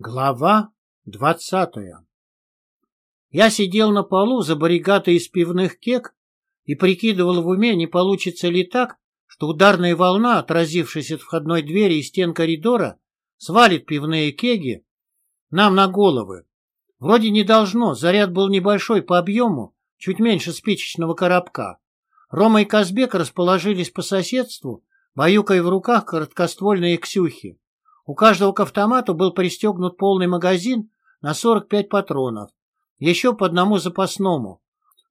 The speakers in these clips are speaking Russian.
Глава двадцатая Я сидел на полу за баррикадой из пивных кек и прикидывал в уме, не получится ли так, что ударная волна, отразившись от входной двери и стен коридора, свалит пивные кеги нам на головы. Вроде не должно, заряд был небольшой по объему, чуть меньше спичечного коробка. Рома и Казбек расположились по соседству, баюкая в руках короткоствольные ксюхи. У каждого к автомату был пристегнут полный магазин на 45 патронов, еще по одному запасному.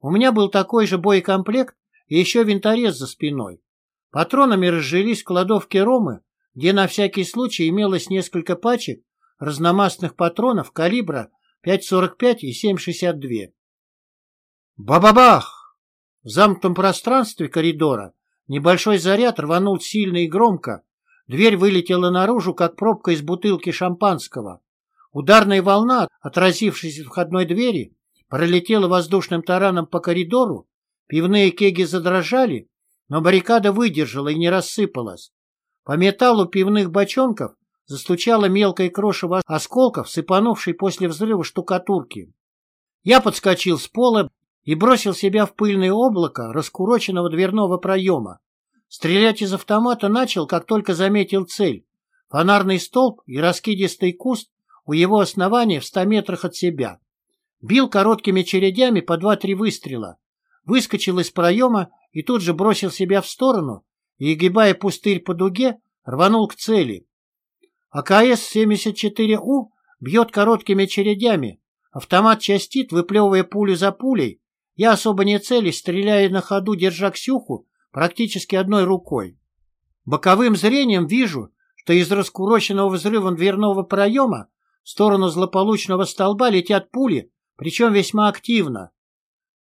У меня был такой же боекомплект и еще винторез за спиной. Патронами разжились в кладовке Ромы, где на всякий случай имелось несколько пачек разномастных патронов калибра 5,45 и 7,62. Ба-ба-бах! В замкнутом пространстве коридора небольшой заряд рванул сильно и громко, Дверь вылетела наружу, как пробка из бутылки шампанского. Ударная волна, отразившись от входной двери, пролетела воздушным тараном по коридору, пивные кеги задрожали, но баррикада выдержала и не рассыпалась. По металлу пивных бочонков застучало мелкое крошево осколков, сыпанувшей после взрыва штукатурки. Я подскочил с пола и бросил себя в пыльное облако раскуроченного дверного проема. Стрелять из автомата начал, как только заметил цель. Фонарный столб и раскидистый куст у его основания в ста метрах от себя. Бил короткими чередями по два-три выстрела. Выскочил из проема и тут же бросил себя в сторону и, огибая пустырь по дуге, рванул к цели. АКС-74У бьет короткими чередями. Автомат частит, выплевывая пулю за пулей. Я особо не целясь, стреляя на ходу, держа Ксюху, практически одной рукой. Боковым зрением вижу, что из раскуроченного взрывом дверного проема в сторону злополучного столба летят пули, причем весьма активно.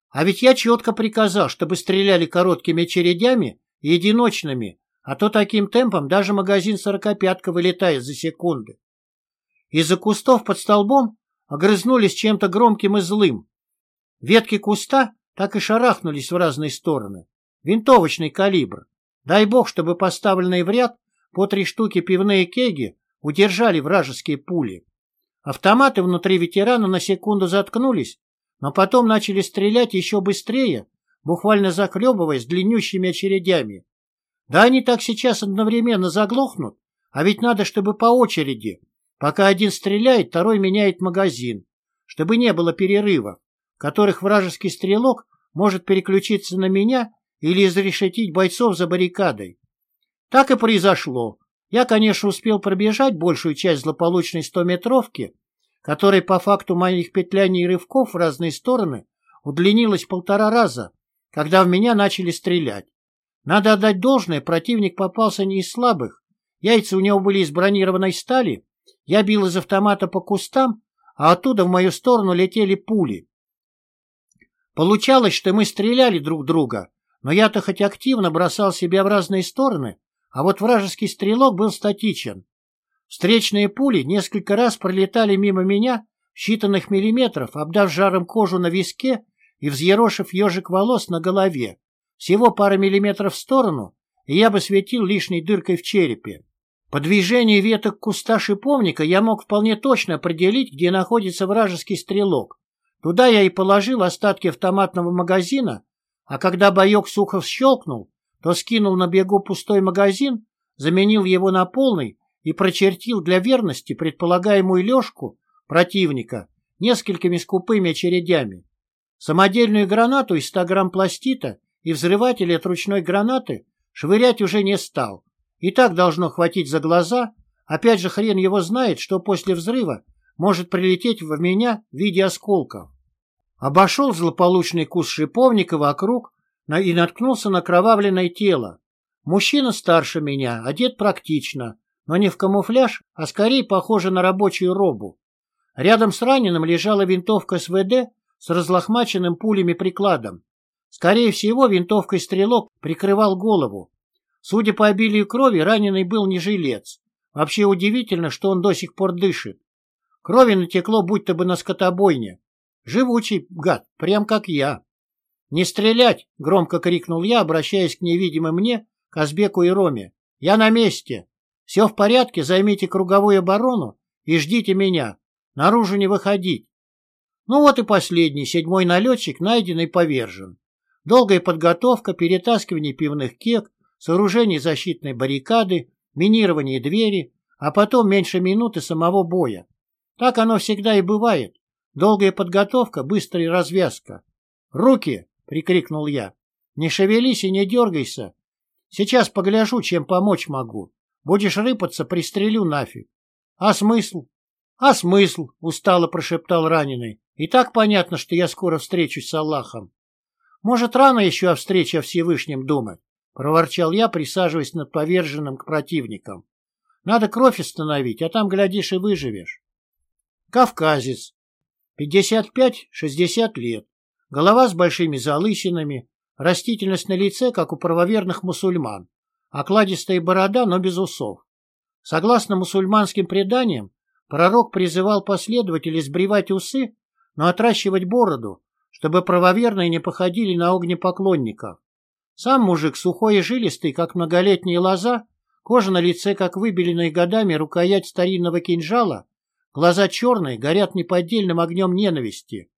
А ведь я четко приказал, чтобы стреляли короткими чередями и единочными, а то таким темпом даже магазин сорокопятка вылетает за секунды. Из-за кустов под столбом огрызнулись чем-то громким и злым. Ветки куста так и шарахнулись в разные стороны. Винтовочный калибр. Дай бог, чтобы поставленные в ряд по три штуки пивные кеги удержали вражеские пули. Автоматы внутри ветерана на секунду заткнулись, но потом начали стрелять еще быстрее, буквально захлебываясь длиннющими очередями. Да они так сейчас одновременно заглохнут, а ведь надо, чтобы по очереди. Пока один стреляет, второй меняет магазин, чтобы не было перерывов, в которых вражеский стрелок может переключиться на меня или изрешетить бойцов за баррикадой. Так и произошло. Я, конечно, успел пробежать большую часть злополучной стометровки, которая по факту моих петляний и рывков в разные стороны удлинилась полтора раза, когда в меня начали стрелять. Надо отдать должное, противник попался не из слабых. Яйца у него были из бронированной стали, я бил из автомата по кустам, а оттуда в мою сторону летели пули. Получалось, что мы стреляли друг друга, но я-то хоть активно бросал себя в разные стороны, а вот вражеский стрелок был статичен. Встречные пули несколько раз пролетали мимо меня в считанных миллиметров, обдав жаром кожу на виске и взъерошив ежик волос на голове. Всего пара миллиметров в сторону, и я бы светил лишней дыркой в черепе. По движению веток куста шиповника я мог вполне точно определить, где находится вражеский стрелок. Туда я и положил остатки автоматного магазина, а когда боек Сухов щелкнул, то скинул на бегу пустой магазин, заменил его на полный и прочертил для верности предполагаемую лёжку противника несколькими скупыми очередями. Самодельную гранату из 100 грамм пластита и взрыватель от ручной гранаты швырять уже не стал. И так должно хватить за глаза. Опять же, хрен его знает, что после взрыва может прилететь в меня в виде осколков. Обошел злополучный куст шиповника вокруг и наткнулся на кровавленное тело. Мужчина старше меня, одет практично, но не в камуфляж, а скорее похоже на рабочую робу. Рядом с раненым лежала винтовка СВД с разлохмаченным пулями прикладом. Скорее всего, винтовкой стрелок прикрывал голову. Судя по обилию крови, раненый был не жилец. Вообще удивительно, что он до сих пор дышит. Крови натекло будто бы на скотобойне. Живучий гад, прям как я. «Не стрелять!» — громко крикнул я, обращаясь к невидимым мне, Казбеку и Роме. «Я на месте! Все в порядке, займите круговую оборону и ждите меня. Наружу не выходить. Ну вот и последний, седьмой налетчик, найден и повержен. Долгая подготовка, перетаскивание пивных кек, сооружение защитной баррикады, минирование двери, а потом меньше минуты самого боя. Так оно всегда и бывает. Долгая подготовка, быстрая развязка. «Руки!» — прикрикнул я. «Не шевелись и не дергайся. Сейчас погляжу, чем помочь могу. Будешь рыпаться, пристрелю нафиг». «А смысл?» «А смысл?» — устало прошептал раненый. «И так понятно, что я скоро встречусь с Аллахом». «Может, рано еще о встрече о Всевышнем думать?» — проворчал я, присаживаясь над поверженным к противникам. «Надо кровь остановить, а там, глядишь, и выживешь». Кавказец. 55-60 лет. Голова с большими залысинами, растительность на лице, как у правоверных мусульман, окладистая борода, но без усов. Согласно мусульманским преданиям, пророк призывал последователей сбривать усы, но отращивать бороду, чтобы правоверные не походили на огнепоклонников. Сам мужик сухой и жилистый, как многолетняя лоза, кожа на лице, как выбеленная годами рукоять старинного кинжала, глаза черные, горят неподдельным огнем ненависти.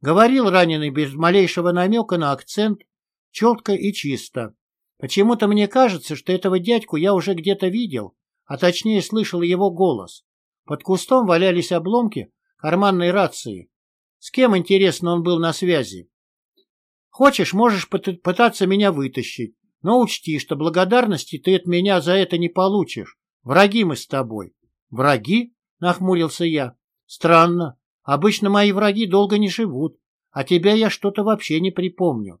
Говорил раненый без малейшего намека на акцент, четко и чисто. Почему-то мне кажется, что этого дядьку я уже где-то видел, а точнее слышал его голос. Под кустом валялись обломки карманной рации. С кем, интересно, он был на связи? Хочешь, можешь пытаться меня вытащить, но учти, что благодарности ты от меня за это не получишь. Враги мы с тобой. Враги? Нахмурился я. Странно. Обычно мои враги долго не живут, а тебя я что-то вообще не припомню.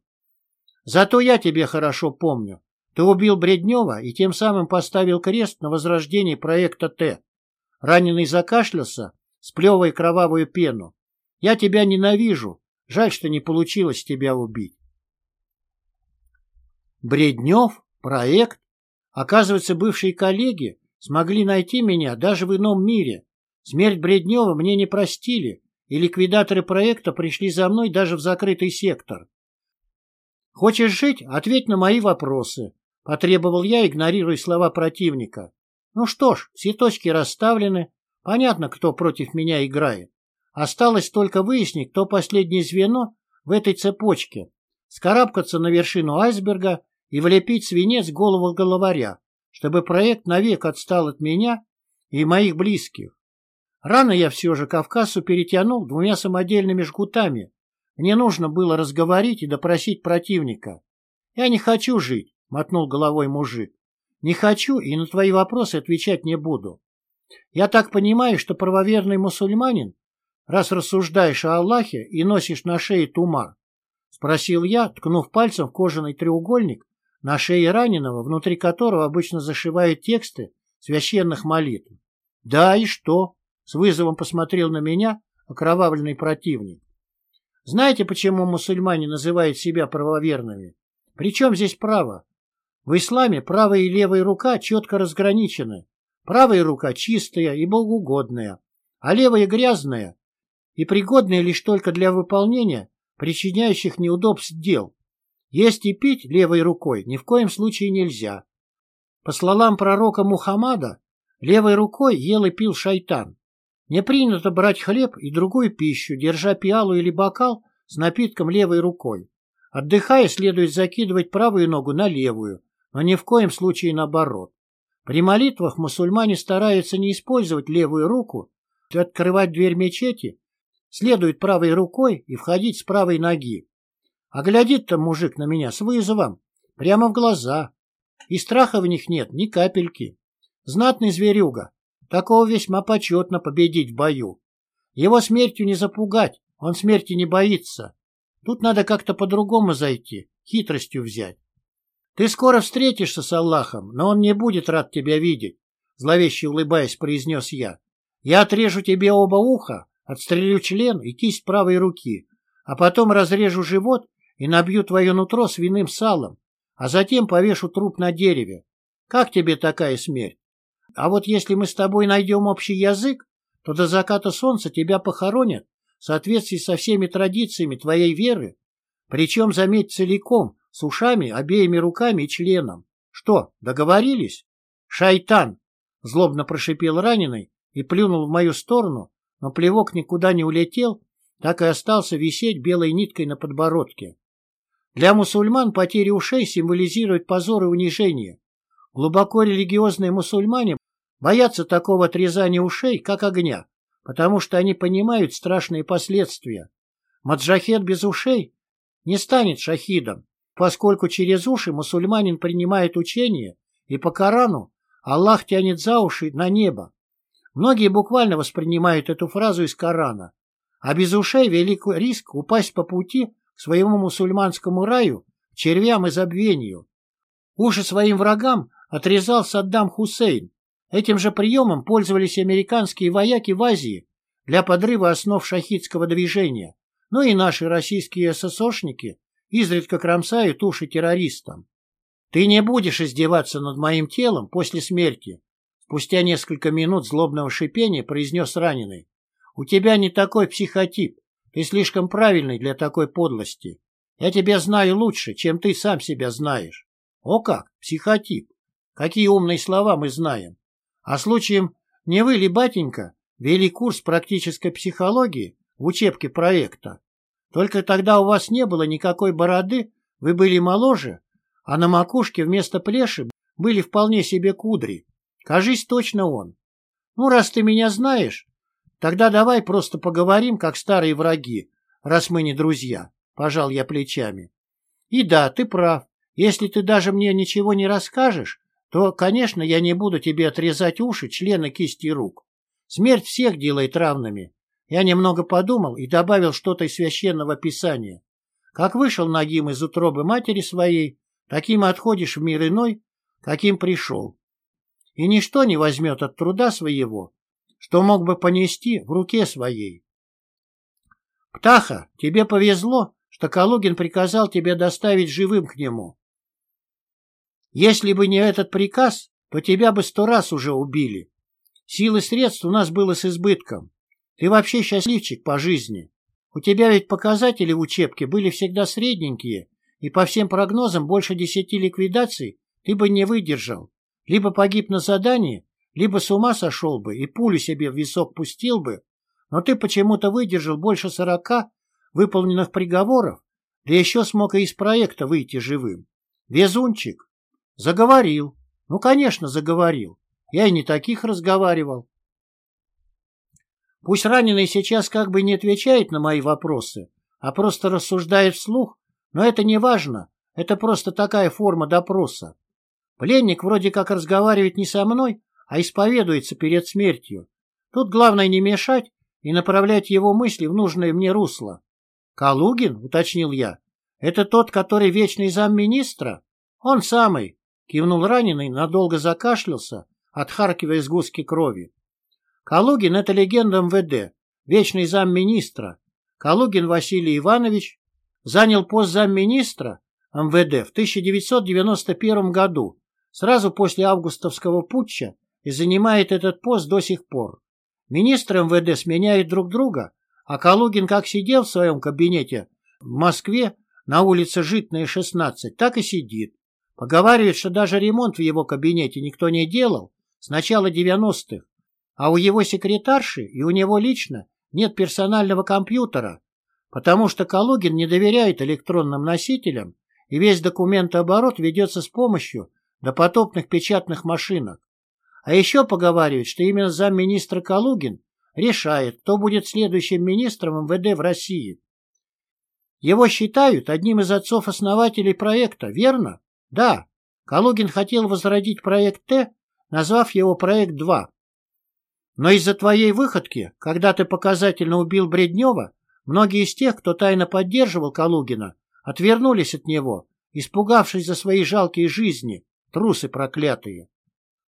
Зато я тебе хорошо помню. Ты убил Бреднева и тем самым поставил крест на возрождении проекта Т. Раненый закашлялся, сплевывая кровавую пену. Я тебя ненавижу. Жаль, что не получилось тебя убить. Бреднев? Проект? Оказывается, бывшие коллеги смогли найти меня даже в ином мире. Смерть Бреднева мне не простили, и ликвидаторы проекта пришли за мной даже в закрытый сектор. «Хочешь жить? Ответь на мои вопросы», — потребовал я, игнорируя слова противника. «Ну что ж, все точки расставлены, понятно, кто против меня играет. Осталось только выяснить, кто последнее звено в этой цепочке, скарабкаться на вершину айсберга и влепить свинец в голову головаря, чтобы проект навек отстал от меня и моих близких. Рано я все же Кавказу перетянул двумя самодельными жгутами. Мне нужно было разговорить и допросить противника. «Я не хочу жить», — мотнул головой мужик. «Не хочу и на твои вопросы отвечать не буду. Я так понимаю, что правоверный мусульманин раз рассуждаешь о Аллахе и носишь на шее тума? — спросил я, ткнув пальцем в кожаный треугольник на шее раненого, внутри которого обычно зашивают тексты священных молитв. — Да, и что? — с вызовом посмотрел на меня окровавленный противник. — Знаете, почему мусульмане называют себя правоверными? Причем здесь право? В исламе правая и левая рука четко разграничены. Правая рука чистая и богоугодная, а левая грязная и пригодные лишь только для выполнения причиняющих неудобств дел. Есть и пить левой рукой ни в коем случае нельзя. По словам пророка Мухаммада, левой рукой ел и пил шайтан. Не принято брать хлеб и другую пищу, держа пиалу или бокал с напитком левой рукой. Отдыхая, следует закидывать правую ногу на левую, но ни в коем случае наоборот. При молитвах мусульмане стараются не использовать левую руку, открывать дверь мечети следует правой рукой и входить с правой ноги. А глядит-то мужик на меня с вызовом, прямо в глаза. И страха в них нет ни капельки. Знатный зверюга. Такого весьма почетно победить в бою. Его смертью не запугать, он смерти не боится. Тут надо как-то по-другому зайти, хитростью взять. Ты скоро встретишься с Аллахом, но он не будет рад тебя видеть, зловеще улыбаясь, произнес я. Я отрежу тебе оба уха, Отстрелю член и кисть правой руки, а потом разрежу живот и набью твое нутро свиным салом, а затем повешу труп на дереве. Как тебе такая смерть? А вот если мы с тобой найдем общий язык, то до заката солнца тебя похоронят в соответствии со всеми традициями твоей веры, причем, заметь, целиком, с ушами, обеими руками и членом. Что, договорились? Шайтан! Злобно прошипел раненый и плюнул в мою сторону, но плевок никуда не улетел, так и остался висеть белой ниткой на подбородке. Для мусульман потеря ушей символизирует позор и унижение. Глубоко религиозные мусульмане боятся такого отрезания ушей, как огня, потому что они понимают страшные последствия. Маджахет без ушей не станет шахидом, поскольку через уши мусульманин принимает учение, и по Корану Аллах тянет за уши на небо. Многие буквально воспринимают эту фразу из Корана, а без ушей велик риск упасть по пути к своему мусульманскому раю, червям и забвению. Уши своим врагам отрезал Саддам Хусейн. Этим же приемом пользовались американские вояки в Азии для подрыва основ шахидского движения. Ну и наши российские ССОшники изредка кромсают уши террористам. Ты не будешь издеваться над моим телом после смерти. Спустя несколько минут злобного шипения произнес раненый. У тебя не такой психотип. Ты слишком правильный для такой подлости. Я тебя знаю лучше, чем ты сам себя знаешь. О как, психотип. Какие умные слова мы знаем. А случаем не вы ли, батенька, вели курс практической психологии в учебке проекта? Только тогда у вас не было никакой бороды, вы были моложе, а на макушке вместо плеши были вполне себе кудри. Кажись, точно он. Ну, раз ты меня знаешь, Тогда давай просто поговорим, как старые враги, раз мы не друзья, — пожал я плечами. И да, ты прав. Если ты даже мне ничего не расскажешь, то, конечно, я не буду тебе отрезать уши, члены кисти рук. Смерть всех делает равными. Я немного подумал и добавил что-то из священного писания. Как вышел Нагим из утробы матери своей, таким отходишь в мир иной, каким пришел. И ничто не возьмет от труда своего, что мог бы понести в руке своей. «Птаха, тебе повезло, что Калугин приказал тебе доставить живым к нему. Если бы не этот приказ, то тебя бы сто раз уже убили. Сил и средств у нас было с избытком. Ты вообще счастливчик по жизни. У тебя ведь показатели в учебке были всегда средненькие, и по всем прогнозам больше десяти ликвидаций ты бы не выдержал. Либо погиб на задании, либо с ума сошел бы и пулю себе в висок пустил бы, но ты почему-то выдержал больше сорока выполненных приговоров, да еще смог и из проекта выйти живым. Везунчик. Заговорил. Ну, конечно, заговорил. Я и не таких разговаривал. Пусть раненый сейчас как бы не отвечает на мои вопросы, а просто рассуждает вслух, но это не важно, это просто такая форма допроса. Пленник вроде как разговаривает не со мной, а исповедуется перед смертью. Тут главное не мешать и направлять его мысли в нужное мне русло. «Калугин?» — уточнил я. «Это тот, который вечный замминистра?» «Он самый!» — кивнул раненый, надолго закашлялся, отхаркивая сгустки крови. «Калугин — это легенда МВД, вечный замминистра. Калугин Василий Иванович занял пост замминистра МВД в 1991 году, сразу после августовского путча и занимает этот пост до сих пор. Министры МВД сменяют друг друга, а Калугин как сидел в своем кабинете в Москве на улице Житная, 16, так и сидит. Поговаривает, что даже ремонт в его кабинете никто не делал с начала 90-х, а у его секретарши и у него лично нет персонального компьютера, потому что Калугин не доверяет электронным носителям, и весь документооборот ведется с помощью допотопных печатных машинок. А еще поговаривают, что именно замминистра Калугин решает, кто будет следующим министром МВД в России. Его считают одним из отцов-основателей проекта, верно? Да. Калугин хотел возродить проект Т, назвав его проект 2. Но из-за твоей выходки, когда ты показательно убил Бреднева, многие из тех, кто тайно поддерживал Калугина, отвернулись от него, испугавшись за свои жалкие жизни, трусы проклятые.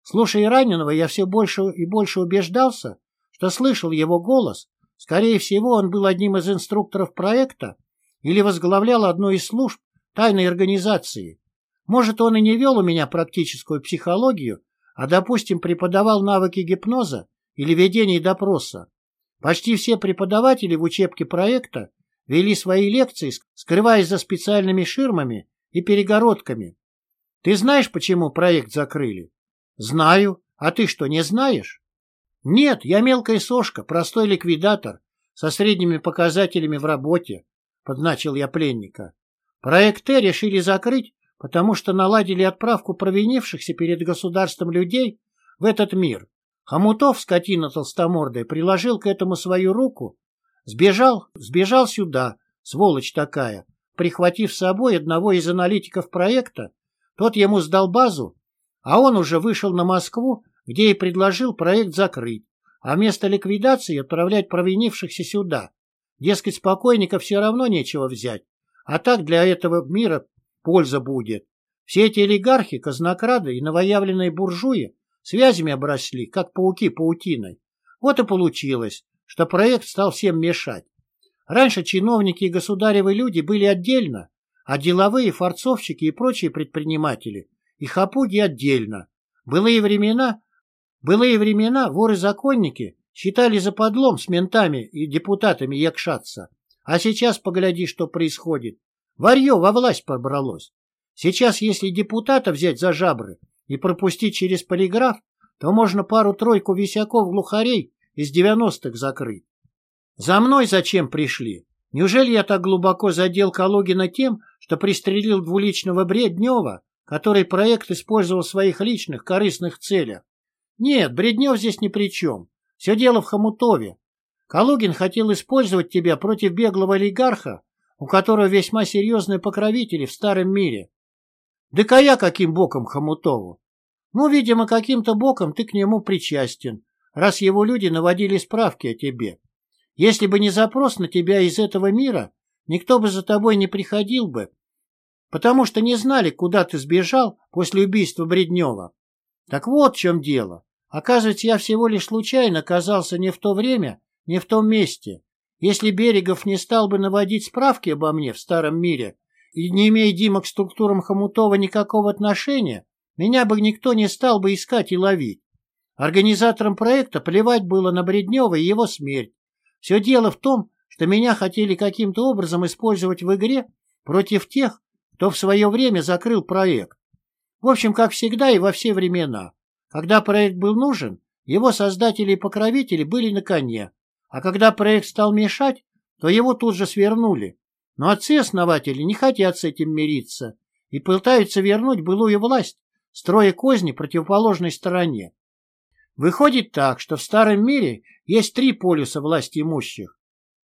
Слушая раненого, я все больше и больше убеждался, что слышал его голос. Скорее всего, он был одним из инструкторов проекта или возглавлял одну из служб тайной организации. Может, он и не вел у меня практическую психологию, а, допустим, преподавал навыки гипноза или ведения допроса. Почти все преподаватели в учебке проекта вели свои лекции, скрываясь за специальными ширмами и перегородками. Ты знаешь, почему проект закрыли? Знаю. А ты что, не знаешь? Нет, я мелкая сошка, простой ликвидатор, со средними показателями в работе, подначил я пленника. Проект Т решили закрыть, потому что наладили отправку провинившихся перед государством людей в этот мир. Хомутов, скотина толстомордая, приложил к этому свою руку, сбежал, сбежал сюда, сволочь такая, прихватив с собой одного из аналитиков проекта, тот ему сдал базу, а он уже вышел на Москву, где и предложил проект закрыть, а вместо ликвидации отправлять провинившихся сюда. Дескать, спокойников все равно нечего взять, а так для этого мира польза будет. Все эти олигархи, казнокрады и новоявленные буржуи связями обросли, как пауки паутиной. Вот и получилось, что проект стал всем мешать. Раньше чиновники и государевы люди были отдельно, а деловые, форцовщики и прочие предприниматели, и хапуги отдельно. Былые времена, былые времена воры-законники считали за подлом с ментами и депутатами якшаться. А сейчас погляди, что происходит. Варье во власть пробралось. Сейчас, если депутата взять за жабры и пропустить через полиграф, то можно пару-тройку висяков-глухарей из девяностых закрыть. За мной зачем пришли? Неужели я так глубоко задел Калугина тем, что пристрелил двуличного Бреднева, который проект использовал в своих личных корыстных целях? Нет, Бреднев здесь ни при чем. Все дело в Хомутове. Калугин хотел использовать тебя против беглого олигарха, у которого весьма серьезные покровители в старом мире. Да я каким боком Хомутову? Ну, видимо, каким-то боком ты к нему причастен, раз его люди наводили справки о тебе. Если бы не запрос на тебя из этого мира, никто бы за тобой не приходил бы, потому что не знали, куда ты сбежал после убийства Бреднева. Так вот в чем дело. Оказывается, я всего лишь случайно оказался не в то время, не в том месте. Если Берегов не стал бы наводить справки обо мне в старом мире и не имея Дима к структурам Хомутова никакого отношения, меня бы никто не стал бы искать и ловить. Организаторам проекта плевать было на Бреднева и его смерть. Все дело в том, что меня хотели каким-то образом использовать в игре против тех, кто в свое время закрыл проект. В общем, как всегда и во все времена. Когда проект был нужен, его создатели и покровители были на коне, а когда проект стал мешать, то его тут же свернули. Но отцы-основатели не хотят с этим мириться и пытаются вернуть былую власть, строя козни противоположной стороне. Выходит так, что в старом мире есть три полюса власти имущих.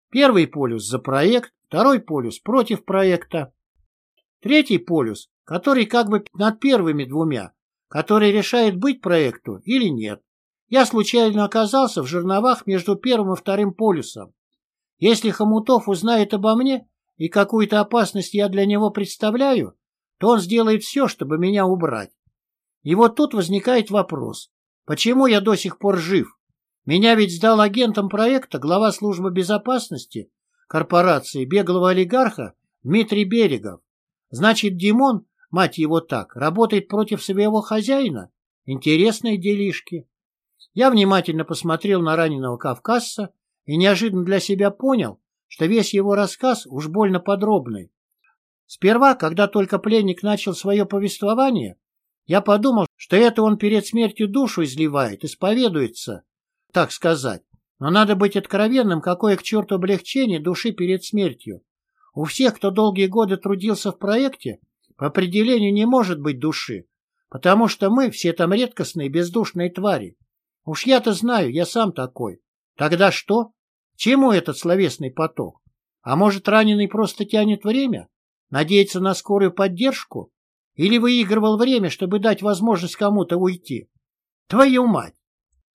Первый полюс за проект, второй полюс против проекта. Третий полюс, который как бы над первыми двумя, который решает быть проекту или нет. Я случайно оказался в жерновах между первым и вторым полюсом. Если Хомутов узнает обо мне и какую-то опасность я для него представляю, то он сделает все, чтобы меня убрать. И вот тут возникает вопрос, Почему я до сих пор жив? Меня ведь сдал агентом проекта глава службы безопасности корпорации беглого олигарха Дмитрий Берегов. Значит, Димон, мать его так, работает против своего хозяина? Интересные делишки. Я внимательно посмотрел на раненого кавказца и неожиданно для себя понял, что весь его рассказ уж больно подробный. Сперва, когда только пленник начал свое повествование, я подумал, что это он перед смертью душу изливает, исповедуется, так сказать. Но надо быть откровенным, какое к черту облегчение души перед смертью. У всех, кто долгие годы трудился в проекте, по определению не может быть души, потому что мы все там редкостные бездушные твари. Уж я-то знаю, я сам такой. Тогда что? Чему этот словесный поток? А может, раненый просто тянет время? Надеется на скорую поддержку? Или выигрывал время, чтобы дать возможность кому-то уйти? Твою мать!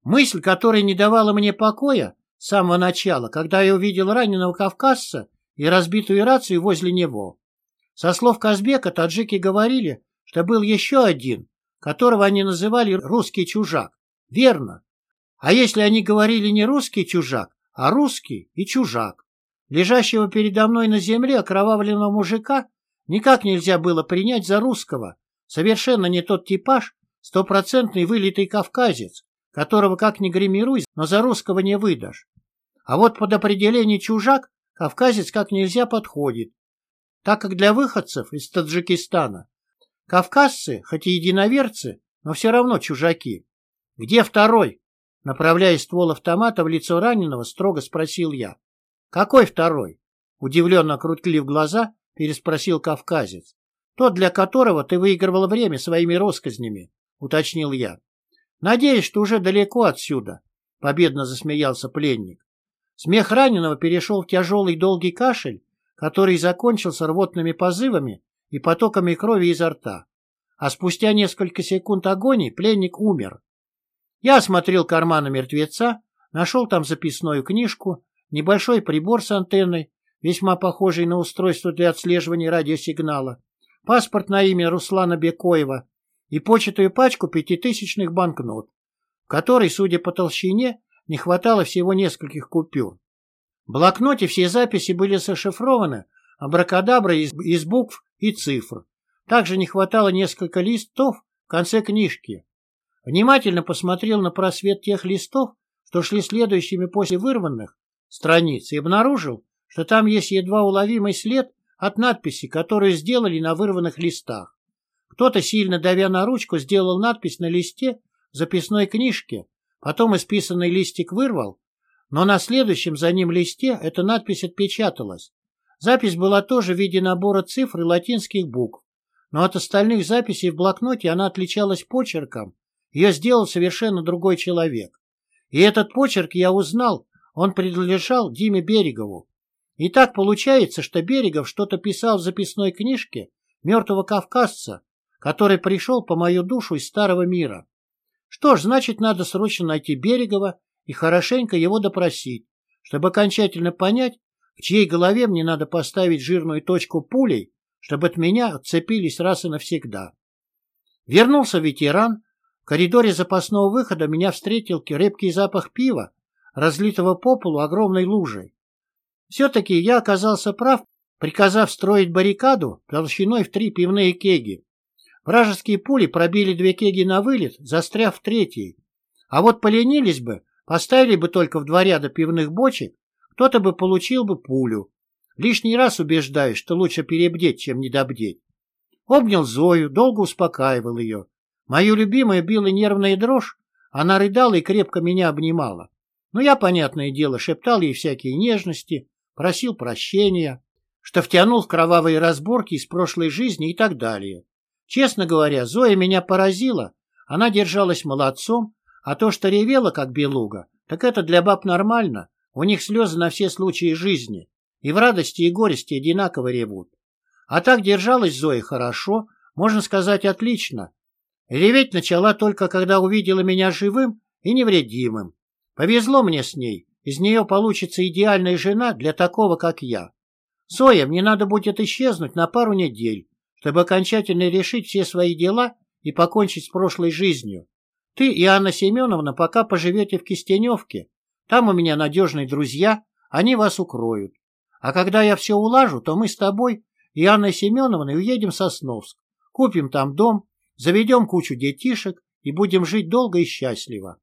Мысль, которая не давала мне покоя с самого начала, когда я увидел раненого кавказца и разбитую рацию возле него. Со слов Казбека таджики говорили, что был еще один, которого они называли русский чужак. Верно. А если они говорили не русский чужак, а русский и чужак? Лежащего передо мной на земле окровавленного мужика никак нельзя было принять за русского. Совершенно не тот типаж, стопроцентный вылитый кавказец, которого как ни гримируй, но за русского не выдашь. А вот под определение чужак кавказец как нельзя подходит, так как для выходцев из Таджикистана кавказцы, хоть и единоверцы, но все равно чужаки. Где второй? Направляя ствол автомата в лицо раненого, строго спросил я. «Какой второй?» Удивленно окрутлив глаза, переспросил кавказец. «Тот, для которого ты выигрывал время своими россказнями», — уточнил я. «Надеюсь, что уже далеко отсюда», — победно засмеялся пленник. Смех раненого перешел в тяжелый долгий кашель, который закончился рвотными позывами и потоками крови изо рта. А спустя несколько секунд агонии пленник умер. Я осмотрел карманы мертвеца, нашел там записную книжку, небольшой прибор с антенной, весьма похожий на устройство для отслеживания радиосигнала, паспорт на имя Руслана Бекоева и початую пачку пятитысячных банкнот, которой, судя по толщине, не хватало всего нескольких купюр. В блокноте все записи были зашифрованы абракадаброй из, из букв и цифр. Также не хватало несколько листов в конце книжки. Внимательно посмотрел на просвет тех листов, что шли следующими после вырванных страниц, и обнаружил, что там есть едва уловимый след от надписи, которую сделали на вырванных листах. Кто-то, сильно давя на ручку, сделал надпись на листе записной книжки, потом исписанный листик вырвал, но на следующем за ним листе эта надпись отпечаталась. Запись была тоже в виде набора цифр и латинских букв, но от остальных записей в блокноте она отличалась почерком, ее сделал совершенно другой человек. И этот почерк я узнал, он принадлежал Диме Берегову. И так получается, что Берегов что-то писал в записной книжке мертвого кавказца, который пришел по мою душу из старого мира. Что ж, значит, надо срочно найти Берегова и хорошенько его допросить, чтобы окончательно понять, в чьей голове мне надо поставить жирную точку пулей, чтобы от меня отцепились раз и навсегда. Вернулся ветеран. В коридоре запасного выхода меня встретил крепкий запах пива, разлитого по полу огромной лужей. Все-таки я оказался прав, приказав строить баррикаду толщиной в три пивные кеги. Вражеские пули пробили две кеги на вылет, застряв в третьей. А вот поленились бы, поставили бы только в два ряда пивных бочек, кто-то бы получил бы пулю. Лишний раз убеждаюсь, что лучше перебдеть, чем недобдеть. Обнял Зою, долго успокаивал ее. Мою любимую била нервная дрожь, она рыдала и крепко меня обнимала. Но я, понятное дело, шептал ей всякие нежности, просил прощения, что втянул в кровавые разборки из прошлой жизни и так далее. Честно говоря, Зоя меня поразила. Она держалась молодцом, а то, что ревела, как белуга, так это для баб нормально. У них слезы на все случаи жизни. И в радости и горести одинаково ревут. А так держалась Зоя хорошо, можно сказать, отлично. Реветь начала только, когда увидела меня живым и невредимым. Повезло мне с ней. Из нее получится идеальная жена для такого, как я. Зоя, мне надо будет исчезнуть на пару недель чтобы окончательно решить все свои дела и покончить с прошлой жизнью. Ты и Анна Семеновна пока поживете в Кистеневке. Там у меня надежные друзья, они вас укроют. А когда я все улажу, то мы с тобой и Анной Семеновной уедем в Сосновск, купим там дом, заведем кучу детишек и будем жить долго и счастливо.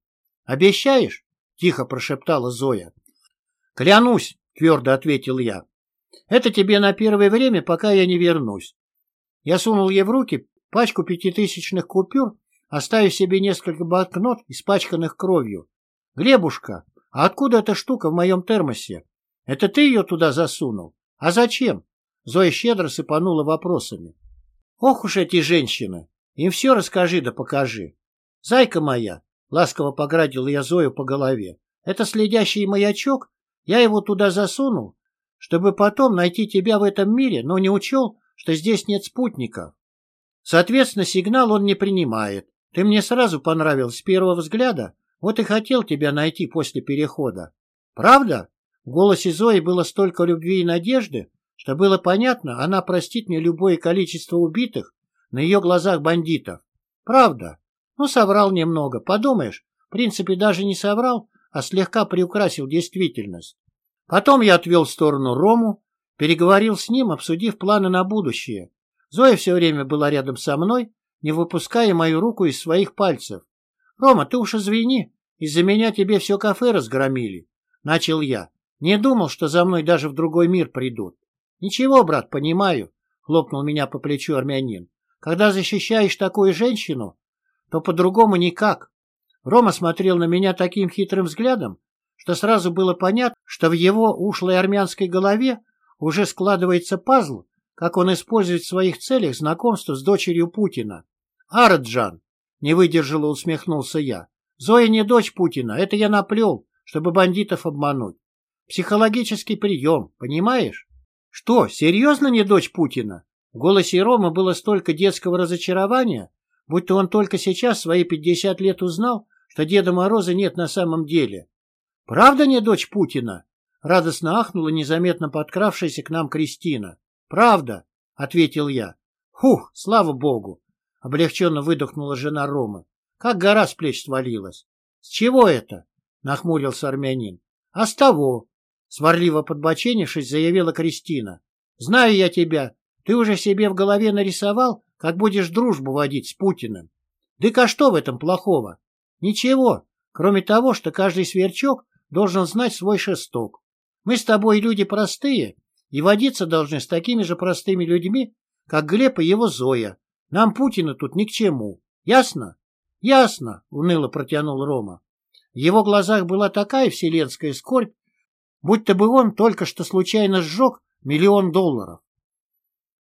Обещаешь? — тихо прошептала Зоя. — Клянусь, — твердо ответил я. — Это тебе на первое время, пока я не вернусь. Я сунул ей в руки пачку пятитысячных купюр, оставив себе несколько банкнот, испачканных кровью. — Глебушка, а откуда эта штука в моем термосе? Это ты ее туда засунул? А зачем? Зоя щедро сыпанула вопросами. — Ох уж эти женщины! Им все расскажи да покажи. Зайка моя, ласково поградил я Зою по голове, это следящий маячок, я его туда засунул, чтобы потом найти тебя в этом мире, но не учел, что здесь нет спутников. Соответственно, сигнал он не принимает. Ты мне сразу понравился с первого взгляда, вот и хотел тебя найти после перехода. Правда? В голосе Зои было столько любви и надежды, что было понятно, она простит мне любое количество убитых на ее глазах бандитов. Правда? Ну, соврал немного, подумаешь. В принципе, даже не соврал, а слегка приукрасил действительность. Потом я отвел в сторону Рому, Переговорил с ним, обсудив планы на будущее. Зоя все время была рядом со мной, не выпуская мою руку из своих пальцев. «Рома, ты уж извини, из-за меня тебе все кафе разгромили», — начал я. Не думал, что за мной даже в другой мир придут. «Ничего, брат, понимаю», — хлопнул меня по плечу армянин. «Когда защищаешь такую женщину, то по-другому никак. Рома смотрел на меня таким хитрым взглядом, что сразу было понятно, что в его ушлой армянской голове уже складывается пазл, как он использует в своих целях знакомство с дочерью Путина. «Араджан!» — не выдержал и усмехнулся я. «Зоя не дочь Путина, это я наплел, чтобы бандитов обмануть. Психологический прием, понимаешь?» «Что, серьезно не дочь Путина?» В голосе Ромы было столько детского разочарования, будто он только сейчас, свои пятьдесят лет, узнал, что Деда Мороза нет на самом деле. «Правда не дочь Путина?» — радостно ахнула незаметно подкравшаяся к нам Кристина. «Правда», — ответил я. «Хух, слава богу!» — облегченно выдохнула жена Ромы. «Как гора с плеч свалилась». «С чего это?» — нахмурился армянин. «А с того!» — сварливо подбоченившись, заявила Кристина. «Знаю я тебя. Ты уже себе в голове нарисовал, как будешь дружбу водить с Путиным. Дык а что в этом плохого? Ничего, кроме того, что каждый сверчок должен знать свой шесток. Мы с тобой люди простые, и водиться должны с такими же простыми людьми, как Глеб и его Зоя. Нам Путина тут ни к чему. Ясно? Ясно, уныло протянул Рома. В его глазах была такая вселенская скорбь, будто бы он только что случайно сжег миллион долларов.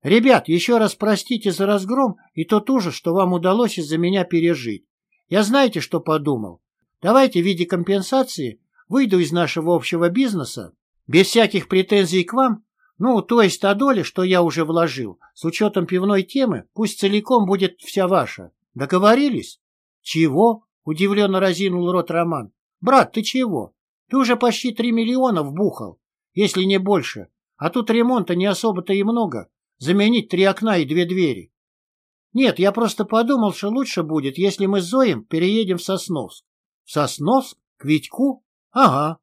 Ребят, еще раз простите за разгром и тот ужас, что вам удалось из-за меня пережить. Я знаете, что подумал? Давайте в виде компенсации выйду из нашего общего бизнеса без всяких претензий к вам ну, то есть та доля, что я уже вложил, с учетом пивной темы, пусть целиком будет вся ваша. Договорились? Чего? Удивленно разинул рот Роман. Брат, ты чего? Ты уже почти три миллиона вбухал, если не больше. А тут ремонта не особо-то и много. Заменить три окна и две двери. Нет, я просто подумал, что лучше будет, если мы с Зоем переедем в Сосновск. В Сосновск? К Витьку? Ага.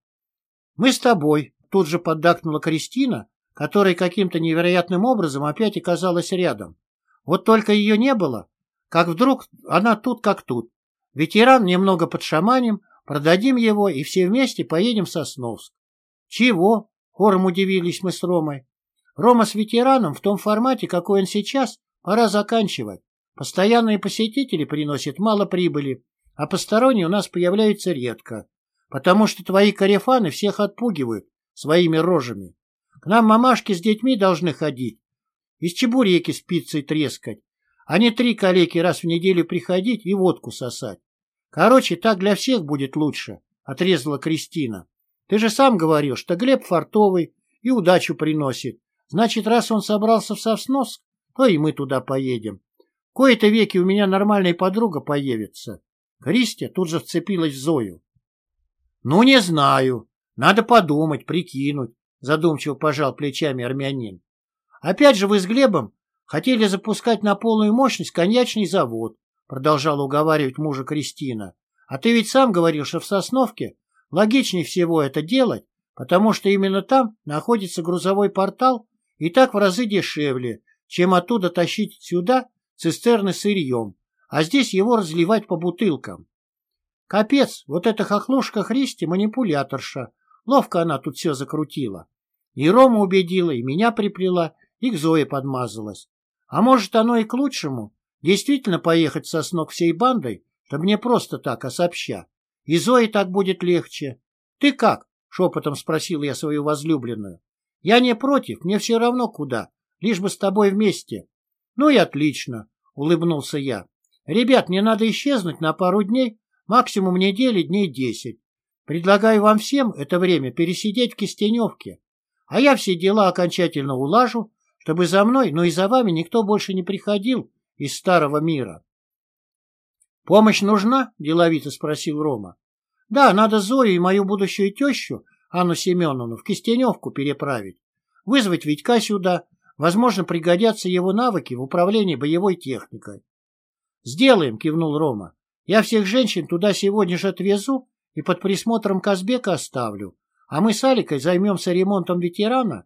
Мы с тобой, тут же поддакнула Кристина, которая каким-то невероятным образом опять оказалась рядом. Вот только ее не было, как вдруг она тут как тут. Ветеран немного под шаманем, продадим его и все вместе поедем в Сосновск. Чего? Хором удивились мы с Ромой. Рома с ветераном в том формате, какой он сейчас, пора заканчивать. Постоянные посетители приносят мало прибыли, а посторонние у нас появляются редко, потому что твои карифаны всех отпугивают своими рожами. К нам мамашки с детьми должны ходить, из чебуреки с пиццей трескать, а не три калеки раз в неделю приходить и водку сосать. Короче, так для всех будет лучше, — отрезала Кристина. Ты же сам говорил, что Глеб фартовый и удачу приносит. Значит, раз он собрался в Сосновск, то и мы туда поедем. Кое-то веки у меня нормальная подруга появится. Кристия тут же вцепилась в Зою. — Ну, не знаю. Надо подумать, прикинуть задумчиво пожал плечами армянин. Опять же вы с Глебом хотели запускать на полную мощность коньячный завод, продолжала уговаривать мужа Кристина. А ты ведь сам говорил, что в Сосновке логичнее всего это делать, потому что именно там находится грузовой портал и так в разы дешевле, чем оттуда тащить сюда цистерны с сырьем, а здесь его разливать по бутылкам. Капец, вот эта хохлушка Христи манипуляторша, ловко она тут все закрутила. И Рома убедила, и меня приплела, и к Зое подмазалась. А может, оно и к лучшему. Действительно поехать со сног всей бандой, чтобы не просто так, а сообща. И Зое так будет легче. Ты как? Шепотом спросил я свою возлюбленную. Я не против, мне все равно куда, лишь бы с тобой вместе. Ну и отлично, улыбнулся я. Ребят, мне надо исчезнуть на пару дней, максимум недели, дней десять. Предлагаю вам всем это время пересидеть в Кистеневке. А я все дела окончательно улажу, чтобы за мной, но и за вами никто больше не приходил из старого мира. — Помощь нужна? — деловито спросил Рома. — Да, надо Зою и мою будущую тещу, Анну Семеновну, в Кистеневку переправить. Вызвать Витька сюда. Возможно, пригодятся его навыки в управлении боевой техникой. — Сделаем, — кивнул Рома. — Я всех женщин туда сегодня же отвезу и под присмотром Казбека оставлю. А мы с Аликой займемся ремонтом ветерана,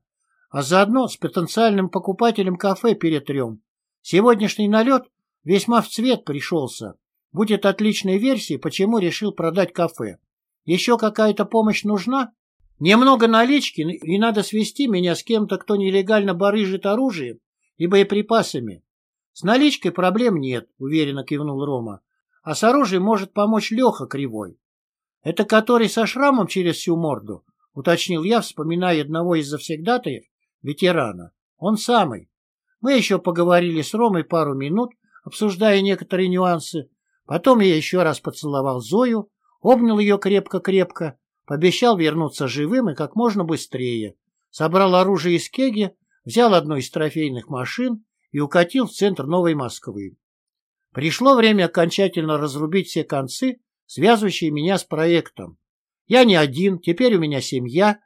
а заодно с потенциальным покупателем кафе перетрем. Сегодняшний налет весьма в цвет пришелся. Будет отличной версией, почему решил продать кафе. Еще какая-то помощь нужна? Немного налички, и надо свести меня с кем-то, кто нелегально барыжит оружием и боеприпасами. С наличкой проблем нет, уверенно кивнул Рома. а с оружием может помочь Леха Кривой. Это который со шрамом через всю морду, уточнил я, вспоминая одного из завсегдатаев, ветерана. Он самый. Мы еще поговорили с Ромой пару минут, обсуждая некоторые нюансы. Потом я еще раз поцеловал Зою, обнял ее крепко-крепко, пообещал вернуться живым и как можно быстрее. Собрал оружие из кеги, взял одну из трофейных машин и укатил в центр Новой Москвы. Пришло время окончательно разрубить все концы, связывающие меня с проектом. Я не один, теперь у меня семья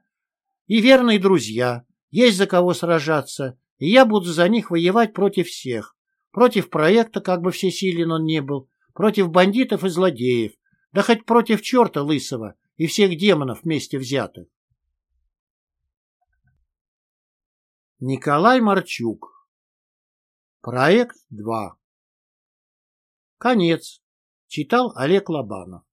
и верные друзья, есть за кого сражаться, и я буду за них воевать против всех. Против проекта, как бы всесилен он не был, против бандитов и злодеев, да хоть против черта лысого и всех демонов вместе взятых. Николай Марчук Проект 2 Конец. Читал Олег Лобанов